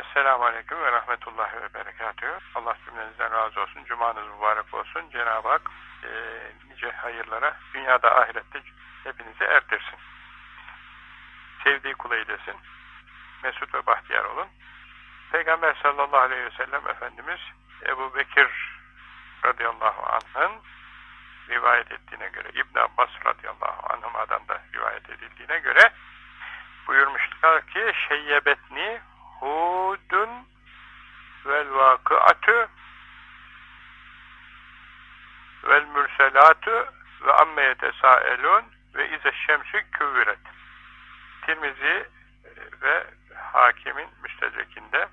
Esselamu Aleyküm ve Rahmetullahi ve Berekatühü. Allah cümlenizden razı olsun. Cumanız mübarek olsun. Cenab-ı Hak e, nice hayırlara dünyada ahirette hepinizi erdirsin. Sevdiği kul eylesin. Mesut ve bahtiyar olun. Peygamber sallallahu aleyhi ve sellem Efendimiz Ebu Bekir radıyallahu anh'ın rivayet ettiğine göre İbn Abbas radıyallahu anh'a'dan da rivayet edildiğine göre buyurmuşlar ki şeyyebetni hudun vel vakıatü vel mürselatü ve amme yetesaelun ve ize şemsü küvüret. Tirmizi ve hakimin müstedrekinde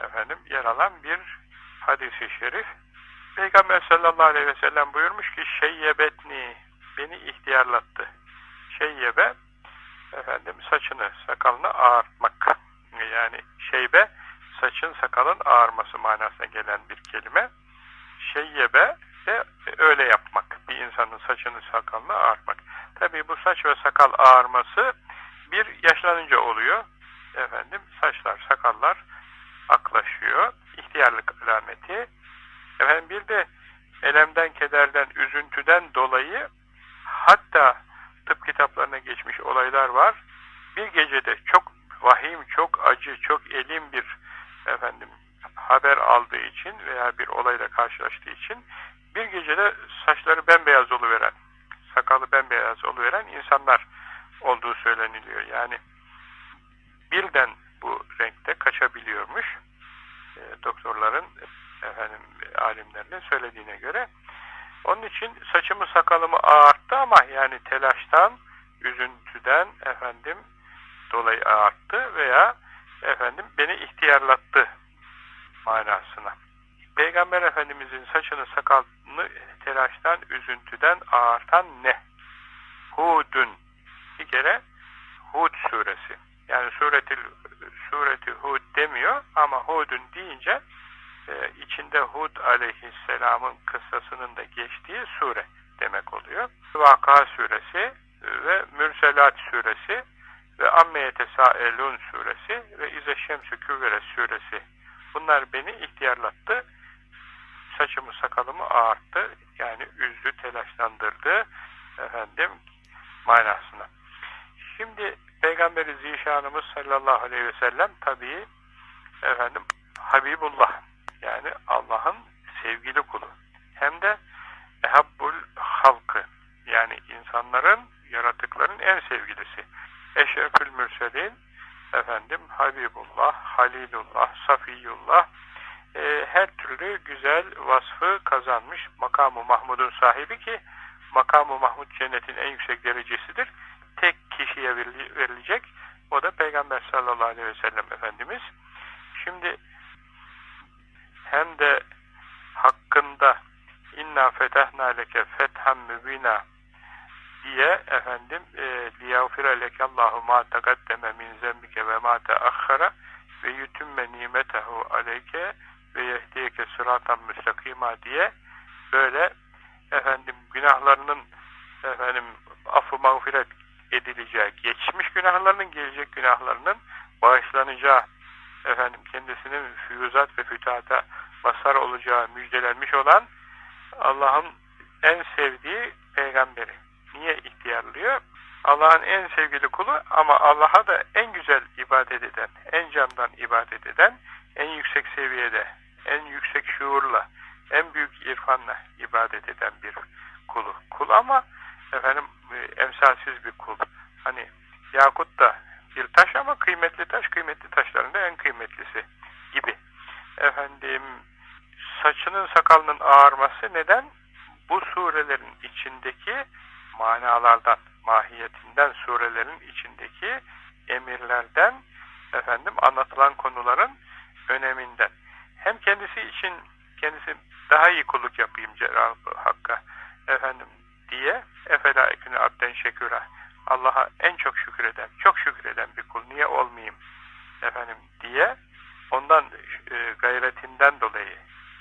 efendim yer alan bir hadisi şerif. Peygamber sallallahu aleyhi ve sellem buyurmuş ki şeyyebetni beni ihtiyarlattı. Şeyyebe efendim saçını sakalını ağartmak yani şeybe saçın sakalın ağarması manasına gelen bir kelime. Şeyyebe de öyle yapmak bir insanın saçını sakalını ağartmak. Tabi bu saç ve sakal ağarması bir yaşlanınca oluyor. Efendim saçlar sakallar aklaşıyor. İhtiyarlık alameti. Efendim bir de elemden kederden üzüntüden dolayı hatta tıp kitaplarına geçmiş olaylar var. Bir gecede çok vahim, çok acı, çok elim bir efendim haber aldığı için veya bir olayla karşılaştığı için bir gecede saçları bembeyaz oluveren, sakalı bembeyaz oluveren insanlar olduğu söyleniliyor. Yani birden bu renkte kaçabiliyormuş. E, doktorların efendim alimlerinin söylediğine göre onun için saçımı sakalımı ağarttı ama yani telaştan, üzüntüden efendim dolayı ağarttı veya efendim beni ihtiyarlattı manasına. Peygamber Efendimizin saçını sakalını telaştan, üzüntüden ağartan ne? Hudun. Bir kere Hud suresi. Yani sureti, sureti Hud demiyor ama Hudun deyince e, içinde Hud aleyhisselamın kıssasının da geçtiği sure demek oluyor. Vaka suresi ve Mürselat suresi ve Ammeye Tesaelun suresi ve İze Şemsü Küvere suresi bunlar beni ihtiyarlattı. Saçımı sakalımı ağarttı. Yani üzdü, telaşlandırdı efendim manasına. Şimdi Peygamberi Zişanımız sallallahu aleyhi ve sellem tabii efendim Habibullah yani Allah'ın sevgili kulu. Hem de ehabbul halkı yani insanların, yaratıkların en sevgilisi. Eşrefül mürselin efendim Habibullah, Halilullah, Safiyullah e, her türlü güzel vasfı kazanmış makamı Mahmud'un sahibi ki makamı Mahmud cennetin en yüksek derecesidir. Tek kişiye verilecek. O da Peygamber sallallahu aleyhi ve sellem Efendimiz. Şimdi hem de hakkında inna fetehna leke fethem mübina diye efendim e, liyavfire lekallahu ma takaddeme min zembike ve ma teahhara ve yutümme nimetehu aleyke ve yehdiyeke sıratan müstakima diye böyle efendim günahlarının efendim affı mağfiret edileceği, geçmiş günahlarının gelecek günahlarının bağışlanacağı efendim kendisinin füyüzat ve fütahata mazhar olacağı müjdelenmiş olan Allah'ın en sevdiği peygamberi. Niye ihtiyarlıyor? Allah'ın en sevgili kulu ama Allah'a da en güzel ibadet eden, en candan ibadet eden, en yüksek seviyede, en yüksek şuurla, en büyük irfanla ibadet eden bir kulu. Kul ama efendim emsalsiz bir kul. Hani Yakut da bir taş ama kıymetli taş, kıymetli taşların da en kıymetlisi gibi. Efendim saçının sakalının ağarması neden? Bu surelerin içindeki manalardan, mahiyetinden, surelerin içindeki emirlerden, efendim anlatılan konuların öneminden. Hem kendisi için kendisi daha iyi kulluk yapayım Cenab-ı Hakk'a efendim diye efela ekünü abden şeküra Allah'a en çok şükreden, çok şükreden bir kul niye olmayayım efendim diye ondan e, gayretinden dolayı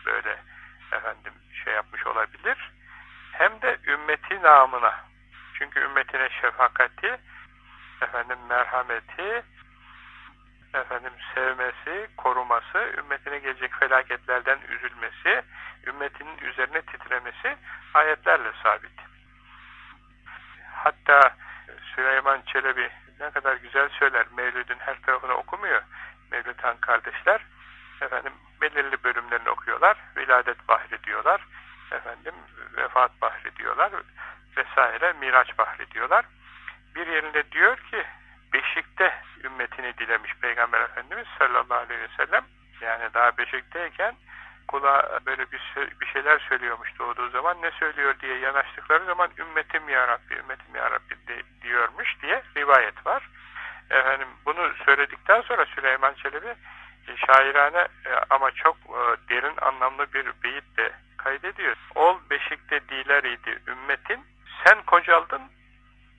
böyle efendim şey yapmış olabilir. Hem de ümmeti namına. Çünkü ümmetine şefakati, efendim merhameti efendim sevmesi, koruması, ümmetine gelecek felaketlerden üzülmesi, ümmetinin üzerine titremesi ayetlerle sabit. Hatta Süleyman Çelebi ne kadar güzel söyler. Mevlüd'ün her tarafını okumuyor. Mevlüt Han kardeşler efendim belirli bölümlerini okuyorlar. Viladet bahri diyorlar. Efendim vefat bahri diyorlar vesaire Miraç bahri diyorlar. Bir yerinde diyor ki beşikte ümmetini dilemiş Peygamber Efendimiz sallallahu aleyhi ve sellem. Yani daha beşikteyken kula böyle bir, bir şeyler söylüyormuş doğduğu zaman ne söylüyor diye yanaştıkları zaman ümmetim ya Rabbi, ümmetim ya Rabbi de, diyormuş diye rivayet var. Efendim bunu söyledikten sonra Süleyman Çelebi e, şairane e, ama çok e, derin anlamlı bir beyit de kaydediyor. Ol beşikte diler idi ümmetin, sen kocaldın,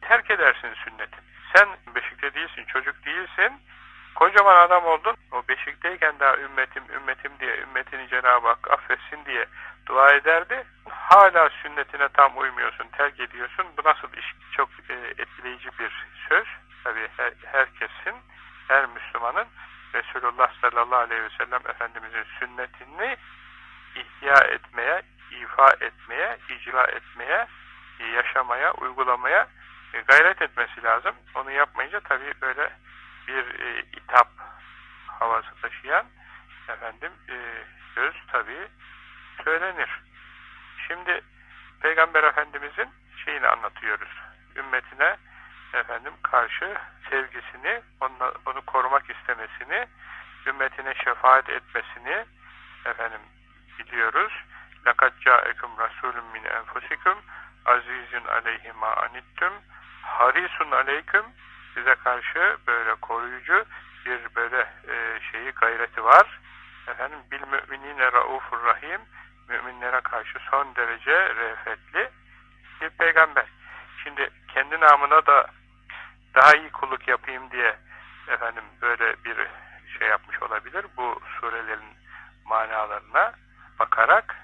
terk edersin sünnetin. Sen beşikte değilsin, çocuk değilsin, kocaman adam oldun. O beşikteyken daha ümmetim, ümmetim diye, ümmetini Cenab-ı Hak affetsin diye dua ederdi. Hala sünnetine tam uymuyorsun, terk ediyorsun. Bu nasıl iş? Çok etkileyici bir söz. Tabii her, herkesin, her Müslümanın Resulullah sallallahu aleyhi ve sellem Efendimizin sünnetini ihya etmeye, ifa etmeye, icra etmeye, yaşamaya, uygulamaya gayret etmesi lazım. Onu yapmayınca tabii böyle bir e, itap havası taşıyan efendim e, söz tabii söylenir. Şimdi Peygamber Efendimizin şeyini anlatıyoruz. Ümmetine efendim karşı sevgisini, onu, onu korumak istemesini, ümmetine şefaat etmesini efendim biliyoruz. لَقَدْ جَاءَكُمْ رَسُولٌ مِنْ اَنْفُسِكُمْ azizun aleyhi ma anittum harisun aleyküm size karşı böyle koruyucu bir böyle e, şeyi gayreti var. Efendim bil müminine raufur rahim müminlere karşı son derece refetli bir peygamber. Şimdi kendi namına da daha iyi kulluk yapayım diye efendim böyle bir şey yapmış olabilir. Bu surelerin manalarına bakarak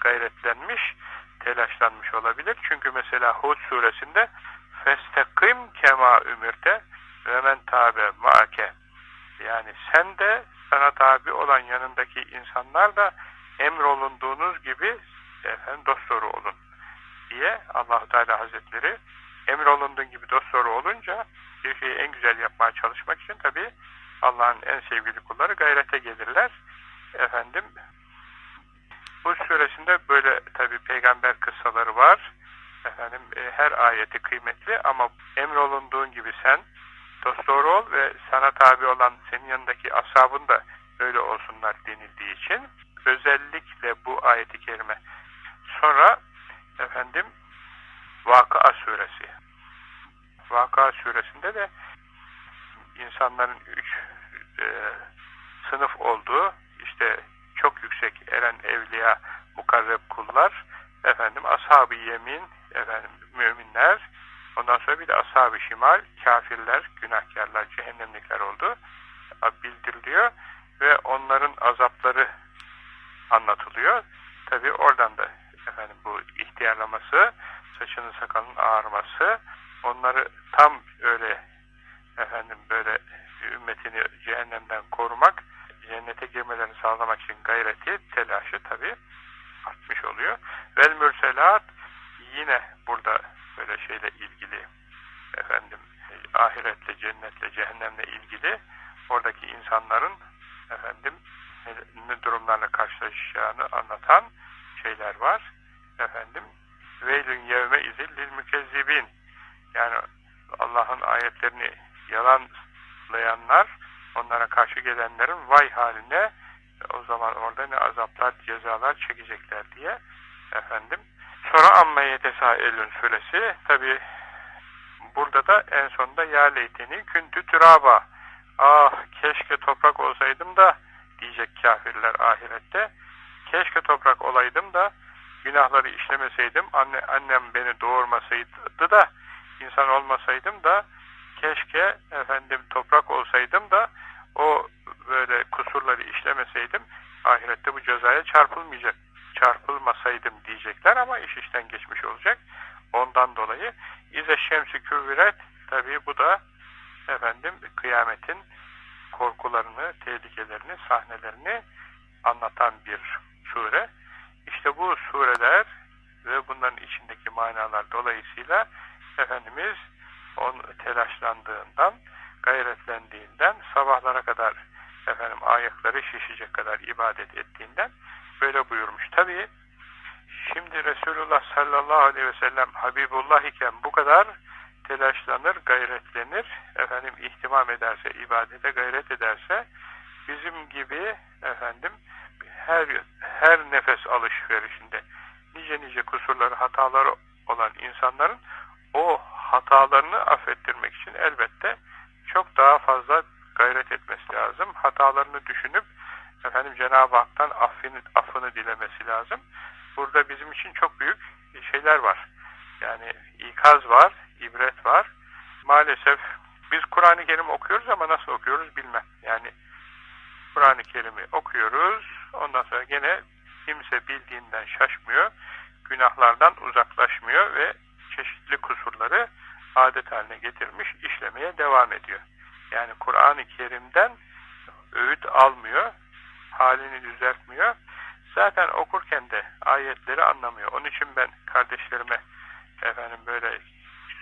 gayretlenmiş, telaşlanmış olabilir. Çünkü mesela Hud suresinde festekim kema ümirte ve men tabe maake yani sen de sana tabi olan yanındaki insanlar da emrolunduğunuz gibi efendim dosdoğru olun diye allah Teala Hazretleri emrolunduğun gibi dosdoğru olunca bir şeyi en güzel yapmaya çalışmak için tabi Allah'ın en sevgili kulları gayrete gelirler. Efendim bu suresinde böyle tabi peygamber kıssaları var. Efendim e, her ayeti kıymetli ama emrolunduğun gibi sen dosdoğru ol ve sana tabi olan senin yanındaki ashabın da öyle olsunlar denildiği için özellikle bu ayeti kerime. Sonra efendim Vakıa suresi. Vakıa suresinde de insanların üç e, sınıf olduğu işte çok yüksek eren evliya mukarreb kullar efendim ashab-ı yemin efendim müminler ondan sonra bir de ashab-ı şimal kafirler, günahkarlar, cehennemlikler oldu bildiriliyor ve onların azapları anlatılıyor. Tabi oradan da efendim bu ihtiyarlaması, saçının sakalının ağarması, onları tam öyle efendim böyle ümmetini cehennemden korumak, cennete girmelerini sağlamak için gayreti, telaşı tabi artmış oluyor. Vel mürselat yine burada böyle şeyle ilgili efendim ahiretle, cennetle, cehennemle ilgili oradaki insanların efendim ne durumlarla karşılaşacağını anlatan şeyler var. Efendim veylün yevme izillil mükezzibin yani Allah'ın ayetlerini yalanlayanlar onlara karşı gelenlerin vay haline o zaman orada ne azaplar, cezalar çekecekler diye efendim. Sonra amma yetesaelün suresi tabi burada da en sonunda ya leyteni küntü türaba ah keşke toprak olsaydım da diyecek kafirler ahirette. Keşke toprak olaydım da günahları işlemeseydim, anne, annem beni doğurmasaydı da insan olmasaydım da keşke efendim toprak olsaydım da o böyle kusurları işlemeseydim ahirette bu cezaya çarpılmayacak çarpılmasaydım diyecekler ama iş işten geçmiş olacak. Ondan dolayı İze şemsi küvüret tabi bu da efendim kıyametin korkularını, tehlikelerini, sahnelerini anlatan bir sure. İşte bu sureler ve bunların içindeki manalar dolayısıyla Efendimiz on telaşlandığından, gayretlendiğinden, sabahlara kadar efendim ayakları şişecek kadar ibadet ettiğinden böyle buyurmuş. Tabi şimdi Resulullah sallallahu aleyhi ve sellem Habibullah iken bu kadar telaşlanır, gayretlenir, efendim ihtimam ederse, ibadete gayret ederse bizim gibi efendim her her nefes alışverişinde nice nice kusurları, hataları olan insanların o hatalarını affettirmek için elbette çok daha fazla gayret etmesi lazım. Hatalarını düşünüp efendim Cenab-ı Hak'tan affını, affını dilemesi lazım. Burada bizim için çok büyük şeyler var. Yani ikaz var, ibret var. Maalesef biz Kur'an-ı Kerim okuyoruz ama nasıl okuyoruz bilmem. Yani Kur'an-ı Kerim'i okuyoruz. Ondan sonra gene kimse bildiğinden şaşmıyor. Günahlardan uzaklaşmıyor ve çeşitli kusurları adet haline getirmiş, işlemeye devam ediyor. Yani Kur'an-ı Kerim'den öğüt almıyor, halini düzeltmiyor. Zaten okurken de ayetleri anlamıyor. Onun için ben kardeşlerime efendim böyle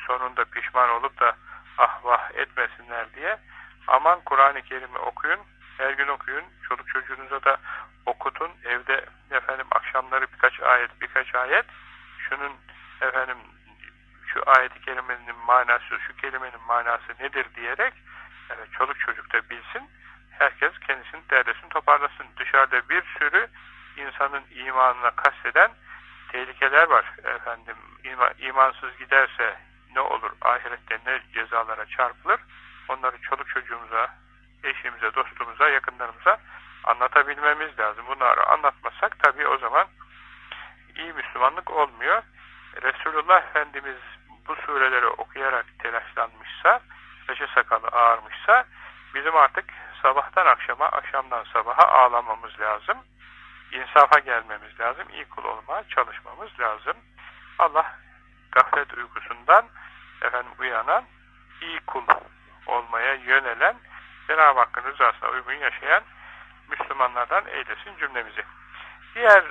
sonunda pişman olup da ah vah etmesinler diye aman Kur'an-ı Kerim'i okuyun, her gün okuyun, çoluk çocuğunuza da okutun, evde efendim akşamları birkaç ayet, birkaç ayet, şunun efendim şu ayeti kerimenin manası, şu kelimenin manası nedir diyerek evet, çoluk çocuk da bilsin, herkes kendisini derlesin, toparlasın. Dışarıda bir sürü insanın imanına kasteden tehlikeler var. Efendim iman, imansız giderse ne olur? Ahirette ne cezalara çarpılır? Onları çoluk çocuğumuza, eşimize, dostumuza, yakınlarımıza anlatabilmemiz lazım. Bunları anlatmasak tabii o zaman iyi Müslümanlık olmuyor. Resulullah Efendimiz bu sureleri okuyarak telaşlanmışsa, saçı sakalı ağarmışsa bizim artık sabahtan akşama, akşamdan sabaha ağlamamız lazım. İnsafa gelmemiz lazım. iyi kul olmaya çalışmamız lazım. Allah gaflet uykusundan efendim uyanan, iyi kul olmaya yönelen, Cenab-ı Hakk'ın rızasına uygun yaşayan Müslümanlardan eylesin cümlemizi. Diğer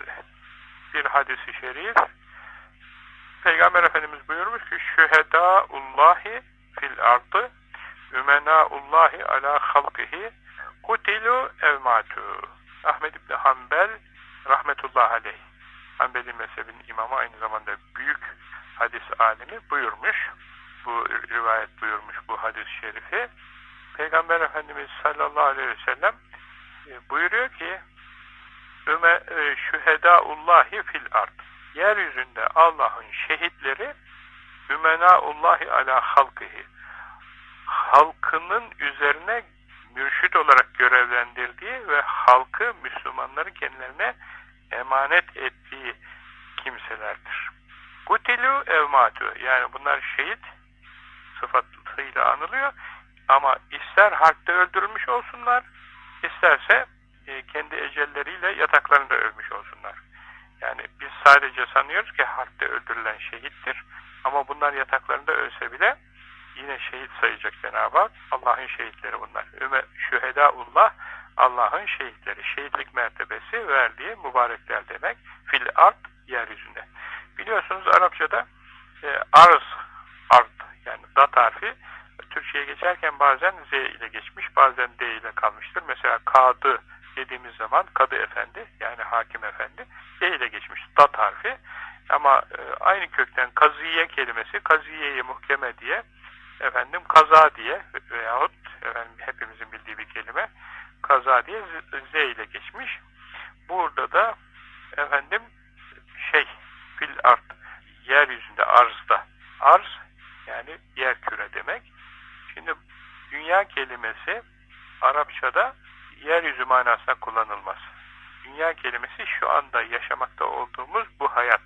bir hadisi şerif Peygamber Efendimiz buyurmuş ki şühedaullahi fil ardı ümenaullahi ala halkihi kutilu evmatu Ahmed İbni Hanbel rahmetullah aleyh Hanbeli mezhebinin imamı aynı zamanda büyük hadis alimi buyurmuş bu rivayet buyurmuş bu hadis-i şerifi. Peygamber Efendimiz sallallahu aleyhi ve sellem e, buyuruyor ki Üme, e, şühedaullahi fil ard yeryüzünde Allah'ın şehitleri ümenaullahi ala halkihi halkının üzerine mürşit olarak görevlendirdiği ve halkı Müslümanları kendilerine emanet ettiği kimselerdir. Gutilu evmatu yani bunlar şehit sıfatıyla anılıyor ama ister harpte öldürülmüş olsunlar isterse e, kendi ecelleriyle yataklarında ölmüş olsunlar. Yani biz sadece sanıyoruz ki harpte öldürülen şehittir. Ama bunlar yataklarında ölse bile yine şehit sayacak Cenab-ı Hak. Allah'ın şehitleri bunlar. Şühedaullah Allah'ın şehitleri. Şehitlik mertebesi verdiği mübarekler demek. Fil art yeryüzünde. Biliyorsunuz Arapçada e, arz, art yani dat harfi Türkçe'ye geçerken bazen Z ile geçmiş, bazen D ile kalmıştır. Mesela kadı dediğimiz zaman kadı efendi yani hakim efendi D ile geçmiş dat harfi ama e, aynı kökten kaziye kelimesi kaziyeyi muhkeme diye efendim kaza diye veyahut efendim hepimizin bildiği bir kelime kaza diye z, ile geçmiş. Burada da efendim şey fil art yeryüzünde arzda arz yani yer küre demek. Şimdi dünya kelimesi Arapçada yeryüzü manasına kullanılmaz. Dünya kelimesi şu anda yaşamakta olduğumuz bu hayat.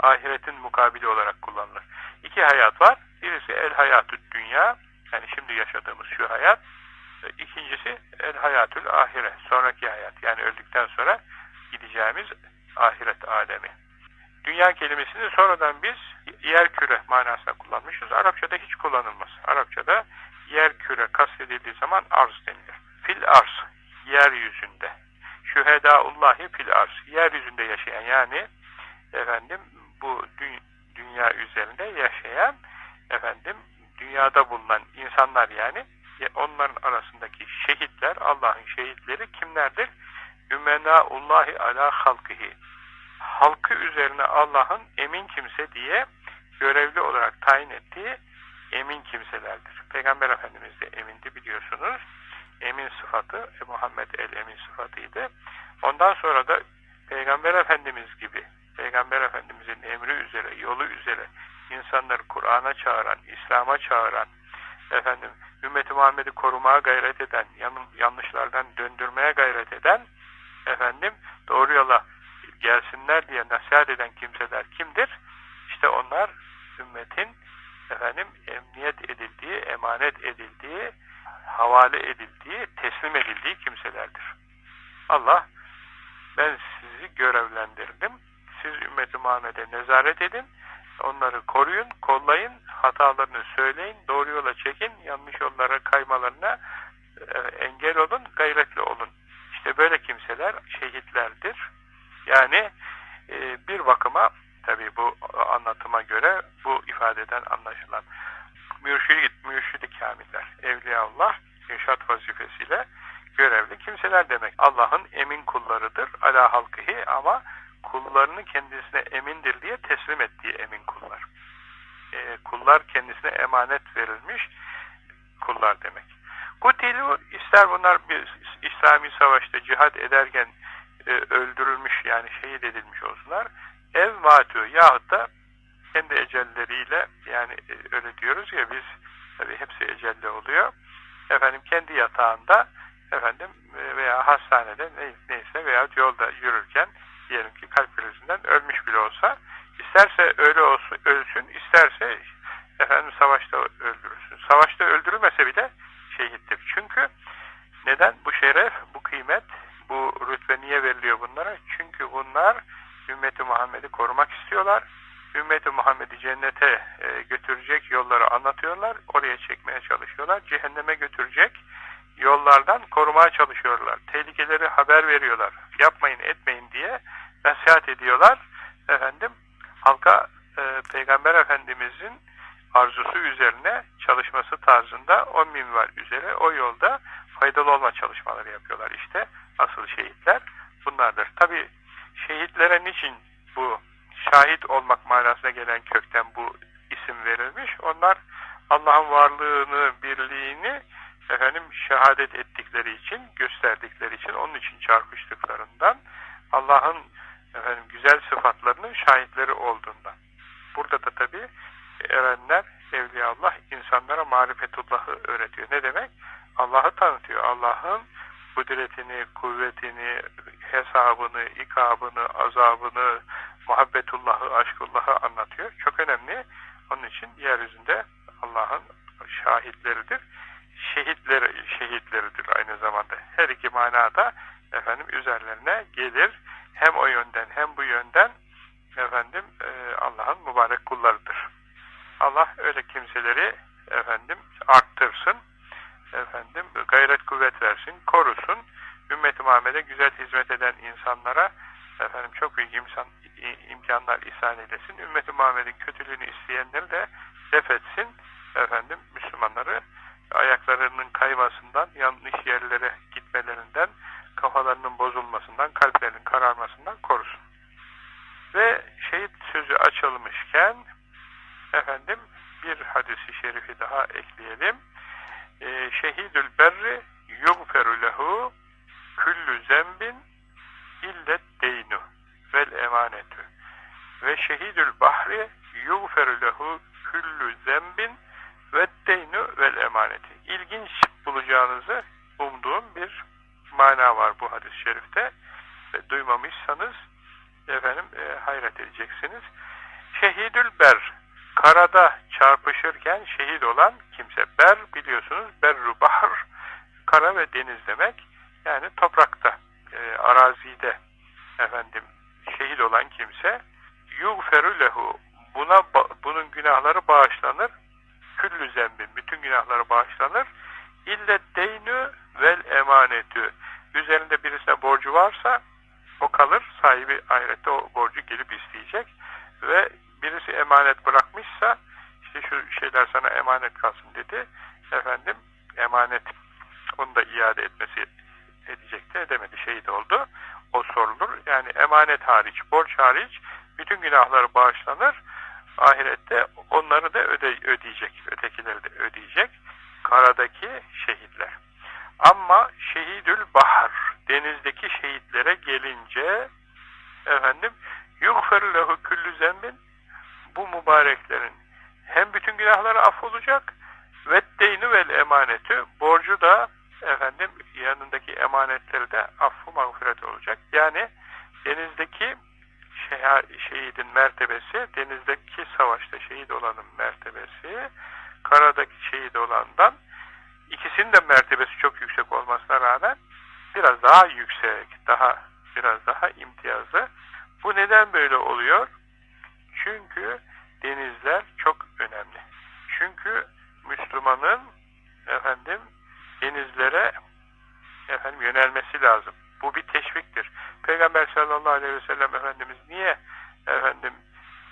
Ahiretin mukabili olarak kullanılır. İki hayat var. Birisi el hayatü dünya, yani şimdi yaşadığımız şu hayat. İkincisi el hayatül ahire, sonraki hayat. Yani öldükten sonra gideceğimiz ahiret alemi. Dünya kelimesini sonradan biz yer küre manasına kullanmışız. Arapçada hiç kullanılmaz. Arapçada yer küre kastedildiği zaman arz denilir. fil ars yeryüzünde şühedaullahi fil ars yeryüzünde yaşayan yani efendim bu dü dünya üzerinde yaşayan efendim dünyada bulunan insanlar yani onların arasındaki şehitler Allah'ın şehitleri kimlerdir? Ümenaullahi ala halkihi halkı üzerine Allah'ın emin kimse diye görevli olarak tayin ettiği emin kimselerdir. Peygamber Efendimiz de emindi biliyorsunuz. Emin sıfatı, e, Muhammed el-Emin sıfatıydı. Ondan sonra da Peygamber Efendimiz gibi, Peygamber Efendimizin emri üzere, yolu üzere insanları Kur'an'a çağıran, İslam'a çağıran, efendim, ümmeti Muhammed'i korumaya gayret eden, yanlışlardan döndürmeye gayret eden, efendim, doğru yola gelsinler diye nasihat eden kimseler kimdir? İşte onlar ümmetin efendim emniyet edildiği, emanet edildiği, havale edildiği, teslim edildiği kimselerdir. Allah ben sizi görevlendirdim. Siz ümmeti Muhammed'e nezaret edin. Onları koruyun, kollayın, hatalarını söyleyin, doğru yola çekin, yanlış yollara kaymalarına e, engel olun, gayretli olun. İşte böyle kimseler şehitlerdir. Yani e, bir bakıma tabi bu anlatıma göre bu ifadeden anlaşılan mürşid, mürşid-i kamiller, evliyaullah, irşat vazifesiyle görevli kimseler demek. Allah'ın emin kullarıdır. Ala halkıhi ama kullarını kendisine emindir diye teslim ettiği emin kullar. E, kullar kendisine emanet verilmiş kullar demek. Kutilu ister bunlar bir İslami savaşta cihad ederken e, öldürülmüş yani şehit edilmiş olsunlar. Ev matü yahut da kendi ecelleriyle yani e, öyle diyoruz ya biz tabi hepsi ecelle oluyor. Efendim kendi yatağında efendim e, veya hastanede neyse veya yolda yürürken diyelim ki kalp krizinden ölmüş bile olsa isterse öyle olsun, ölsün isterse efendim savaşta öldürürsün. Savaşta öldürülmese bile şehittir. Çünkü neden? Bu şeref, bu kıymet, bu rütbe niye veriliyor bunlara? Çünkü bunlar ümmeti Muhammed'i korumak istiyorlar. Ümmeti Muhammed'i cennete e, götürecek yolları anlatıyorlar. Oraya çekmeye çalışıyorlar. Cehenneme götürecek yollardan korumaya çalışıyorlar. Tehlikeleri haber veriyorlar. Yapmayın etmeyin diye nasihat ediyorlar. Efendim halka e, Peygamber Efendimizin arzusu üzerine çalışması tarzında o minval üzere o yolda faydalı olma çalışmaları yapıyorlar. İşte asıl şehitler bunlardır. Tabi şehitlere niçin bu şahit olmak manasına gelen kökten bu isim verilmiş? Onlar Allah'ın varlığını, birliğini efendim şehadet ettikleri için, gösterdikleri için, onun için çarpıştıklarından Allah'ın efendim güzel sıfatlarının şahitleri olduğundan. Burada da tabi erenler, Evliyaullah insanlara marifetullahı öğretiyor. Ne demek? Allah'ı tanıtıyor. Allah'ın kudretini, kuvvetini, hesabını, ikabını, azabını, muhabbetullahı, aşkullahı anlatıyor. Çok önemli. Onun için yeryüzünde Allah'ın şahitleridir. Şehitleri, şehitleridir aynı zamanda. Her iki manada efendim üzerlerine gelir. Hem o yönden hem bu yönden efendim e, Allah'ın mübarek kullarıdır. Allah öyle kimseleri efendim arttırsın efendim gayret kuvvet versin, korusun. Ümmet-i Muhammed'e güzel hizmet eden insanlara efendim çok büyük imkan, imkanlar ihsan edesin. Ümmet-i Muhammed'in kötülüğünü isteyenleri de def etsin. Efendim Müslümanları ayaklarının kaymasından, yerlere gitmelerinden, kafalarının bozulmasından, kalplerinin kararmasından korusun. Ve şehit sözü açılmışken efendim bir hadisi şerifi daha ekleyelim e, şehidül berri yugferu lehu küllü zembin illet deynu vel emanetü ve şehidül bahri yugferu lehu küllü zembin ve deynu vel emaneti. İlginç bulacağınızı umduğum bir mana var bu hadis-i şerifte. Ve duymamışsanız efendim e, hayret edeceksiniz. Şehidül ber karada çarpışırken şehit olan kimse. Ber biliyorsunuz berru bahar kara ve deniz demek. Yani toprakta, e, arazide efendim şehit olan kimse yugferu lehu buna bunun günahları bağışlanır. Küllü zembin bütün günahları bağışlanır. İlle deynu vel emanetü. Üzerinde birisine borcu varsa o kalır. Sahibi ahirette o borcu gelip isteyecek. Ve birisi emanet bırakmışsa işte şu şeyler sana emanet kalsın dedi. Efendim emanet onu da iade etmesi edecekti. Edemedi. Şehit oldu. O sorulur. Yani emanet hariç, borç hariç bütün günahları bağışlanır. Ahirette onları da öde, ödeyecek. Ötekileri de ödeyecek. Karadaki şehitler. Ama şehidül bahar denizdeki şehitlere gelince efendim yughfer lehu küllü zembin bu mübareklerin hem bütün günahları affolacak ve deyni vel emaneti borcu da efendim yanındaki emanetleri de affı mağfiret olacak. Yani denizdeki şehidin mertebesi, denizdeki savaşta şehit olanın mertebesi, karadaki şehit olandan ikisinin de mertebesi çok yüksek olmasına rağmen biraz daha yüksek, daha biraz daha imtiyazlı. Bu neden böyle oluyor? Çünkü denizler çok önemli. Çünkü Müslümanın efendim denizlere efendim yönelmesi lazım. Bu bir teşviktir. Peygamber sallallahu aleyhi ve sellem Efendimiz niye efendim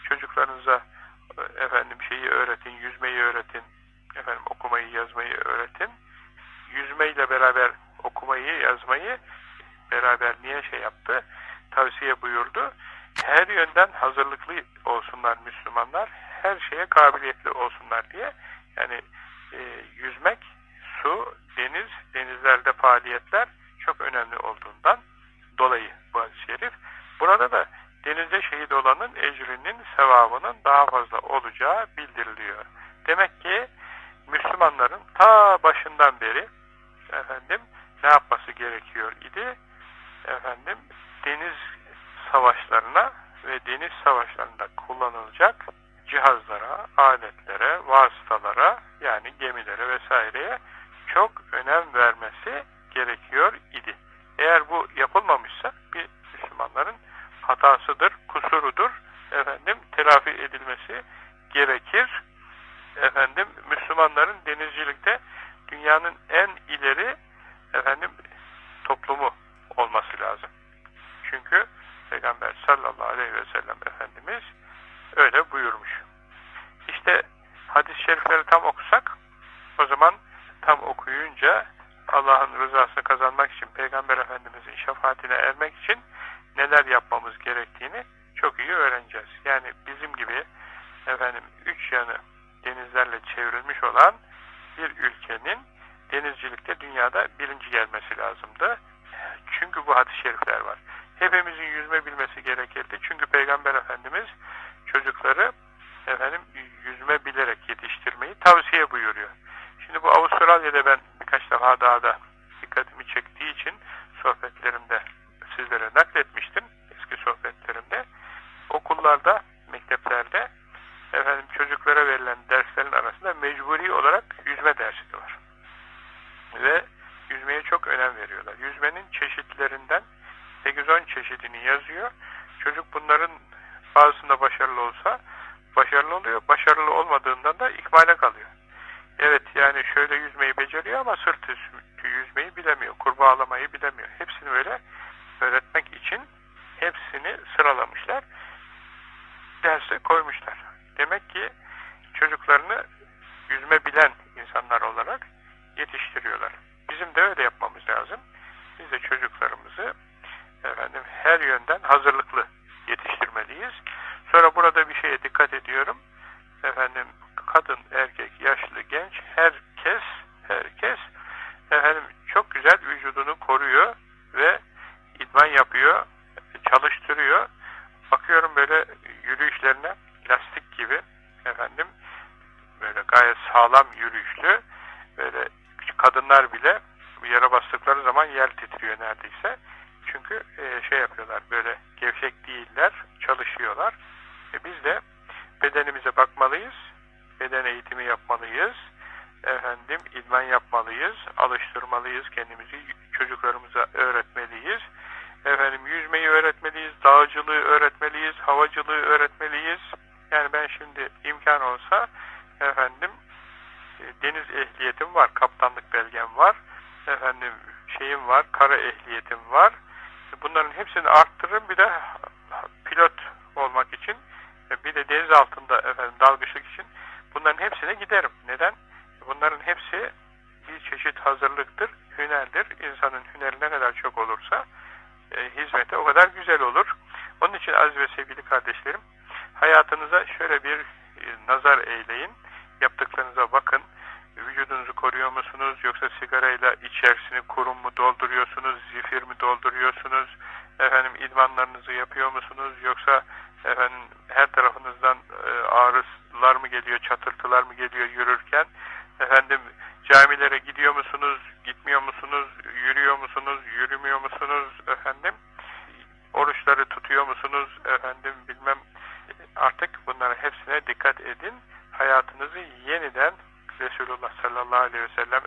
çocuklarınıza efendim şeyi öğretin, yüzmeyi öğretin, efendim okumayı, yazmayı öğretin. Yüzmeyle beraber okumayı, yazmayı beraber niye şey yaptı? Tavsiye buyurdu. Her yönden hazırlıklı olsunlar Müslümanlar, her şeye kabiliyetli olsunlar diye. Yani e, yüzmek, su, deniz, denizlerde faaliyetler çok önemli olduğundan dolayı bu hadis-i şerif. Burada da denizde şehit olanın ecrinin, sevabının daha fazla olacağı bildiriliyor. Demek ki Müslümanların ta başından beri efendim ne yapması gerekiyor idi? Efendim deniz savaşlarına ve deniz savaşlarında kullanılacak cihazlara, aletlere, vasıtalara yani gemilere vesaireye çok önem vermesi gerekiyor idi. Eğer bu yapılmamışsa bir Müslümanların hatasıdır, kusurudur, efendim telafi edilmesi gerekir. Efendim Müslümanların denizcilikte dünyanın en ileri efendim toplumu olması lazım. Çünkü Peygamber sallallahu aleyhi ve sellem Efendimiz öyle buyurmuş. İşte hadis-i şerifleri tam okusak o zaman tam okuyunca Allah'ın rızasını kazanmak için Peygamber Efendimiz'in şefaatine ermek için neler yapmamız gerektiğini çok iyi öğreneceğiz. Yani bizim gibi efendim üç yanı denizlerle çevrilmiş olan bir ülkenin denizcilikte dünyada birinci gelmesi lazımdı. Çünkü bu hadis-i şerifler var. Hepimizin yüzme bilmesi gerekirdi. Çünkü Peygamber Efendimiz çocukları efendim yüzme bilerek yetiştirmeyi tavsiye buyuruyor. Şimdi bu Avustralya'da ben birkaç defa daha da dikkatimi çektiği için sohbetlerimde sizlere nakletmiştim. Eski sohbetlerimde. Okullarda, mekteplerde efendim çocuklara verilen derslerin arasında mecburi olarak yüzme dersi de var. Ve yüzmeye çok önem veriyorlar. Yüzmenin çeşitlerinden 8-10 çeşidini yazıyor. Çocuk bunların bazısında başarılı olsa başarılı oluyor. Başarılı olmadığından da ikmale kalıyor. Evet yani şöyle yüzmeyi beceriyor ama sırt üstü yüzmeyi bilemiyor. Kurbağalamayı bilemiyor. Hepsini böyle öğretmek için hepsini sıralamışlar. Derse koymuşlar. Demek ki çocuklarını yüzme bilen insanlar olarak yetiştiriyorlar. Bizim de öyle yapmamız lazım. Biz de çocuklarımızı efendim her yönden hazırlıklı yetiştirmeliyiz. Sonra burada bir şeye dikkat ediyorum. Efendim kadın, erkek, yaşlı, genç herkes herkes efendim çok güzel vücudunu koruyor ve idman yapıyor, çalıştırıyor. Bakıyorum böyle yürüyüşlerine lastik gibi efendim böyle gayet sağlam yürüyüşlü böyle kadınlar bile yere bastıkları zaman yer titriyor neredeyse. Çünkü e, şey yapıyorlar böyle gevşek değiller, çalışıyorlar. E, biz de bedenimize bakmalıyız, beden eğitimi yapmalıyız, efendim idman yapmalıyız, alıştırmalıyız kendimizi, çocuklarımıza öğretmeliyiz. Efendim yüzmeyi öğretmeliyiz, dağcılığı öğretmeliyiz, havacılığı öğretmeliyiz. Yani ben şimdi imkan olsa efendim e, deniz ehliyetim var, kaptanlık belgem var. Efendim ehliyetim var, kara ehliyetim var. Bunların hepsini arttırırım. Bir de pilot olmak için bir de deniz altında efendim dalgıçlık için bunların hepsine giderim. Neden? Bunların hepsi bir çeşit hazırlıktır, hünerdir. İnsanın hüneri ne kadar çok olursa e, hizmete o kadar güzel olur. Onun için aziz ve sevgili kardeşlerim, hayatınıza şöyle bir e, nazar eyleyin, yaptıklarınıza bakın, vücudunuzu koruyor musunuz, yoksa sigarayla içerisini kurum mu dolduruyorsunuz, zifir mi dolduruyorsunuz, efendim idmanlarınızı yapıyor musunuz, yoksa efendim her tarafınızdan e, ağrılar mı geliyor, çatırtılar mı geliyor yürürken, efendim camilere gidiyor musunuz, gitmiyor musunuz, yürüyor musunuz, yürümüyor musunuz? Efendim, oruçları tutuyor musunuz? Efendim bilmem. Artık bunlara hepsine dikkat edin. Hayatınızı yeniden Resulullah sallallahu aleyhi ve sellem